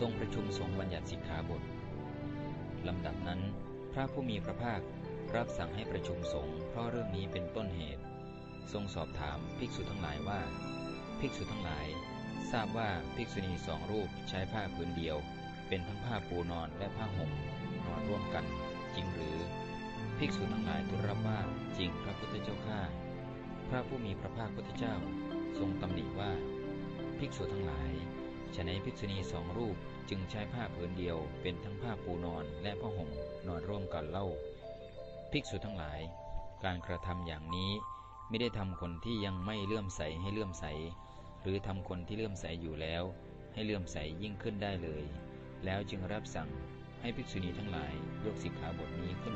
ทรงประชุมสงฆ์บัญญัติสิกขาบทลำดับนั้น พระผู้มีพระภาครับสั่งให้ประชุมสงฆ์เพราะเรื่องนี้เป็นต้นเหตุ ทรงสอบถามภิกษุทั้งหลายว่า ภิกษุทั้งหลาย ทราบว่าภิกษุณีสองรูปใช้ผ้าผืนเดียว เป็นทั้งผ้าปูนอนและผ้าห่มนอนร่วมกัน จริงหรือ ภิกษุทั้งหลายทูลรับว่าจริงพระพุทธเจ้าข้าพระผู้มีพระภาคพุทธเจ้า ทรงตำหนิว่า ภิกษุทั้งหลาย ฉะนั้นภิกษุณีสองรูปจึงใช้ผ้าผืนเดียวเป็นทั้งผ้าปูนอนและผ้าห่มนอนร่วมกันเล่า ภิกษุทั้งหลาย การกระทำอย่างนี้ไม่ได้ทำคนที่ยังไม่เลื่อมใสให้เลื่อมใส หรือทำคนที่เลื่อมใสอยู่แล้ว ให้เลื่อมใสยิ่งขึ้นได้เลย แล้วจึงรับสั่งให้ภิกษุณีทั้งหลายยกสิกขาบทนี้ขึ้นแสดงดังนี้